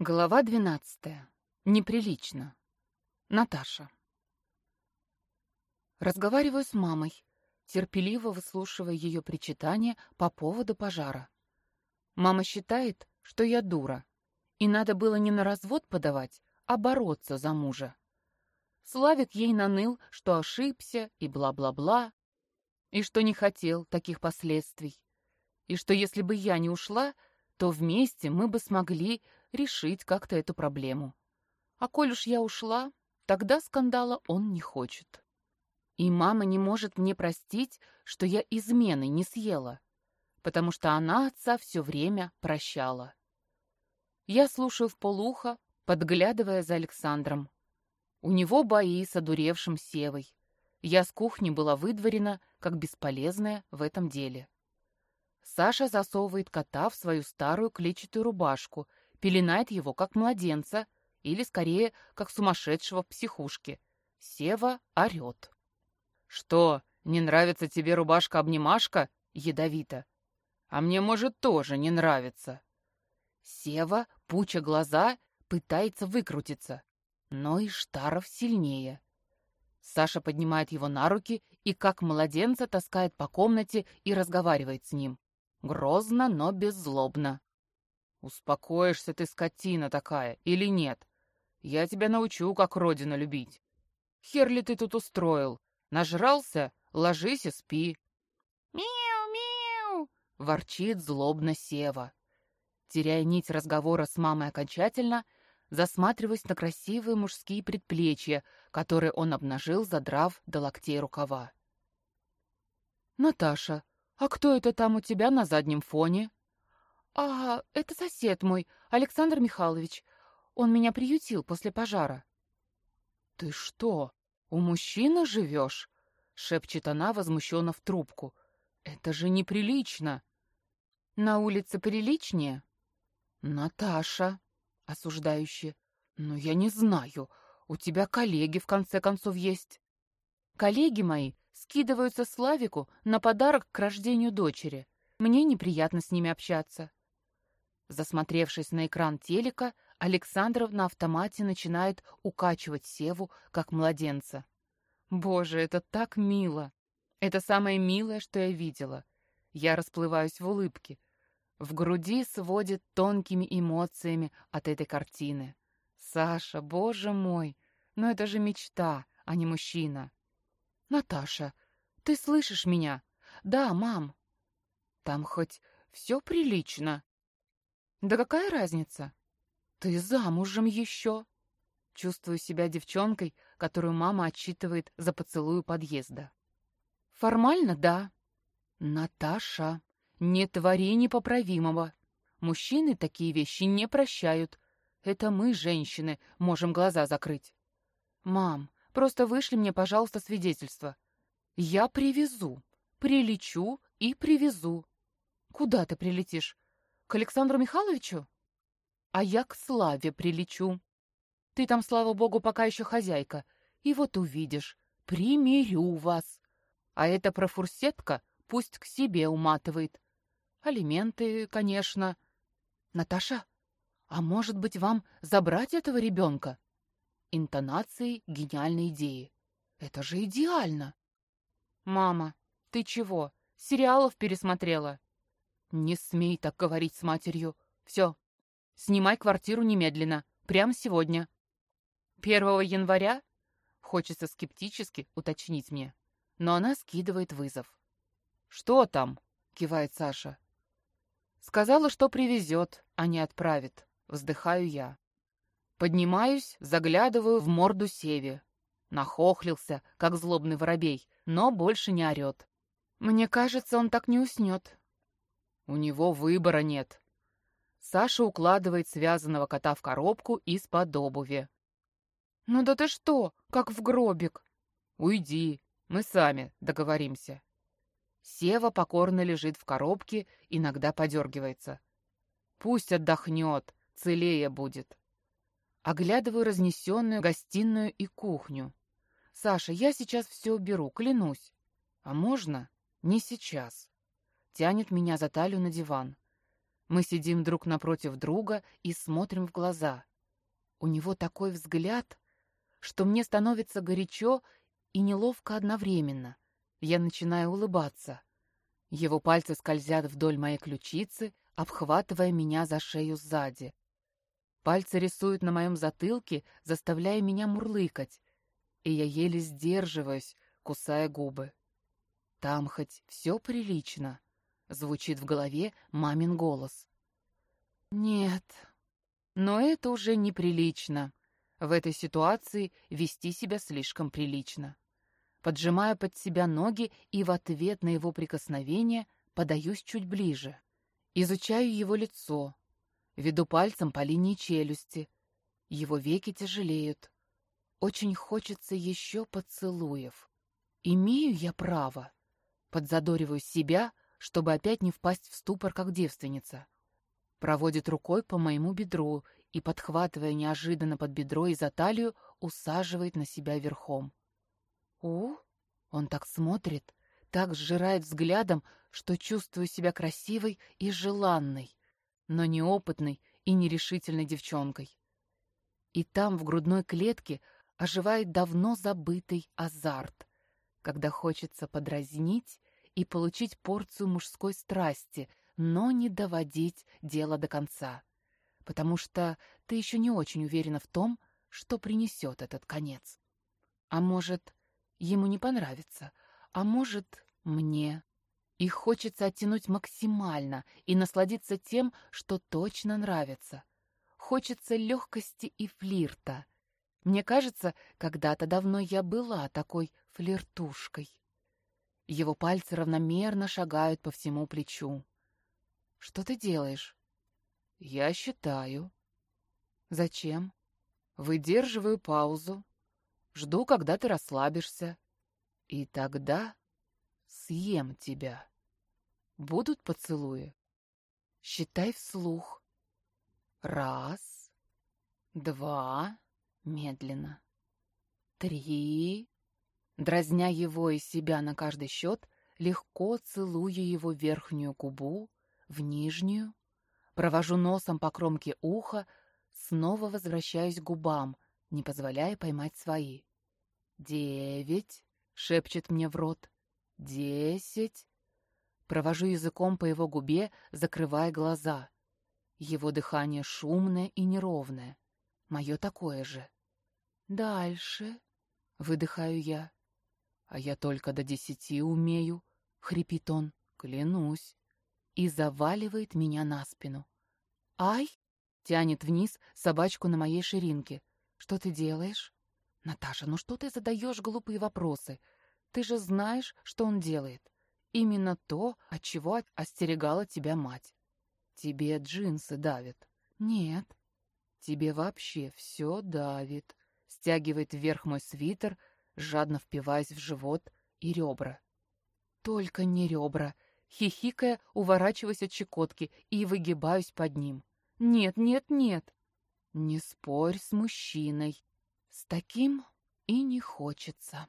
Глава двенадцатая. Неприлично. Наташа. Разговариваю с мамой, терпеливо выслушивая ее причитания по поводу пожара. Мама считает, что я дура, и надо было не на развод подавать, а бороться за мужа. Славик ей наныл, что ошибся и бла-бла-бла, и что не хотел таких последствий, и что если бы я не ушла, то вместе мы бы смогли решить как-то эту проблему. А коль уж я ушла, тогда скандала он не хочет. И мама не может мне простить, что я измены не съела, потому что она отца все время прощала. Я слушаю в полухо, подглядывая за Александром. У него бои с одуревшим Севой. Я с кухни была выдворена, как бесполезная в этом деле. Саша засовывает кота в свою старую клетчатую рубашку пеленает его как младенца, или, скорее, как сумасшедшего в психушке. Сева орет. «Что, не нравится тебе рубашка-обнимашка?» Ядовито. «А мне, может, тоже не нравится». Сева, пуча глаза, пытается выкрутиться. Но Иштаров сильнее. Саша поднимает его на руки и, как младенца, таскает по комнате и разговаривает с ним. Грозно, но беззлобно. «Успокоишься ты, скотина такая, или нет? Я тебя научу, как родину любить. Хер ли ты тут устроил? Нажрался? Ложись и спи». «Мяу-мяу!» — ворчит злобно Сева. Теряя нить разговора с мамой окончательно, засматриваясь на красивые мужские предплечья, которые он обнажил, задрав до локтей рукава. «Наташа, а кто это там у тебя на заднем фоне?» «А, это сосед мой, Александр Михайлович. Он меня приютил после пожара». «Ты что, у мужчины живешь?» — шепчет она возмущенно в трубку. «Это же неприлично!» «На улице приличнее?» «Наташа!» — осуждающе. «Ну, я не знаю. У тебя коллеги, в конце концов, есть». «Коллеги мои скидываются Славику на подарок к рождению дочери. Мне неприятно с ними общаться». Засмотревшись на экран телека, Александров на автомате начинает укачивать Севу, как младенца. Боже, это так мило! Это самое милое, что я видела. Я расплываюсь в улыбке. В груди сводит тонкими эмоциями от этой картины. Саша, боже мой, но это же мечта, а не мужчина. Наташа, ты слышишь меня? Да, мам. Там хоть все прилично? Да какая разница? Ты замужем еще. Чувствую себя девчонкой, которую мама отчитывает за поцелуй подъезда. Формально, да. Наташа, не твори непоправимого. Мужчины такие вещи не прощают. Это мы, женщины, можем глаза закрыть. Мам, просто вышли мне, пожалуйста, свидетельство. Я привезу, прилечу и привезу. Куда ты прилетишь? К Александру Михайловичу? А я к Славе прилечу. Ты там, слава богу, пока еще хозяйка. И вот увидишь, примирю вас. А эта профурсетка пусть к себе уматывает. Алименты, конечно. Наташа, а может быть вам забрать этого ребенка? Интонации гениальной идеи. Это же идеально. Мама, ты чего, сериалов пересмотрела? «Не смей так говорить с матерью. Все, снимай квартиру немедленно, прямо сегодня». «Первого января?» Хочется скептически уточнить мне, но она скидывает вызов. «Что там?» — кивает Саша. «Сказала, что привезет, а не отправит», — вздыхаю я. Поднимаюсь, заглядываю в морду Севе. Нахохлился, как злобный воробей, но больше не орет. Мне кажется, он так не уснет. У него выбора нет. Саша укладывает связанного кота в коробку из-под обуви. «Ну да ты что, как в гробик?» «Уйди, мы сами договоримся». Сева покорно лежит в коробке, иногда подергивается. «Пусть отдохнет, целее будет». Оглядываю разнесенную гостиную и кухню. «Саша, я сейчас все уберу, клянусь. А можно? Не сейчас» тянет меня за талию на диван. Мы сидим друг напротив друга и смотрим в глаза. У него такой взгляд, что мне становится горячо и неловко одновременно. Я начинаю улыбаться. Его пальцы скользят вдоль моей ключицы, обхватывая меня за шею сзади. Пальцы рисуют на моем затылке, заставляя меня мурлыкать, и я еле сдерживаюсь, кусая губы. Там хоть все прилично, звучит в голове мамин голос. Нет, но это уже неприлично. В этой ситуации вести себя слишком прилично. Поджимаю под себя ноги и в ответ на его прикосновение подаюсь чуть ближе. Изучаю его лицо, веду пальцем по линии челюсти. Его веки тяжелеют. Очень хочется еще поцелуев. Имею я право. Подзадориваю себя, чтобы опять не впасть в ступор, как девственница. Проводит рукой по моему бедру и, подхватывая неожиданно под бедро и за талию, усаживает на себя верхом. У, он так смотрит, так сжирает взглядом, что чувствую себя красивой и желанной, но неопытной и нерешительной девчонкой. И там, в грудной клетке, оживает давно забытый азарт, когда хочется подразнить и получить порцию мужской страсти, но не доводить дело до конца, потому что ты еще не очень уверена в том, что принесет этот конец. А может, ему не понравится, а может, мне. И хочется оттянуть максимально и насладиться тем, что точно нравится. Хочется легкости и флирта. Мне кажется, когда-то давно я была такой флиртушкой. Его пальцы равномерно шагают по всему плечу. «Что ты делаешь?» «Я считаю». «Зачем?» «Выдерживаю паузу, Жду, когда ты расслабишься. И тогда съем тебя. Будут поцелуи? Считай вслух. Раз, два, медленно. Три. Дразня его и себя на каждый счет, легко целую его верхнюю губу, в нижнюю, провожу носом по кромке уха, снова возвращаюсь к губам, не позволяя поймать свои. «Девять», — шепчет мне в рот. «Десять». Провожу языком по его губе, закрывая глаза. Его дыхание шумное и неровное. Мое такое же. «Дальше», — выдыхаю я. «А я только до десяти умею», — хрипит он, клянусь. И заваливает меня на спину. «Ай!» — тянет вниз собачку на моей ширинке. «Что ты делаешь?» «Наташа, ну что ты задаешь глупые вопросы? Ты же знаешь, что он делает. Именно то, от чего остерегала тебя мать. Тебе джинсы давят. Нет. Тебе вообще все давит. Стягивает вверх мой свитер, жадно впиваясь в живот и ребра. Только не ребра. Хихикая, уворачиваюсь от щекотки и выгибаюсь под ним. Нет, нет, нет. Не спорь с мужчиной. С таким и не хочется.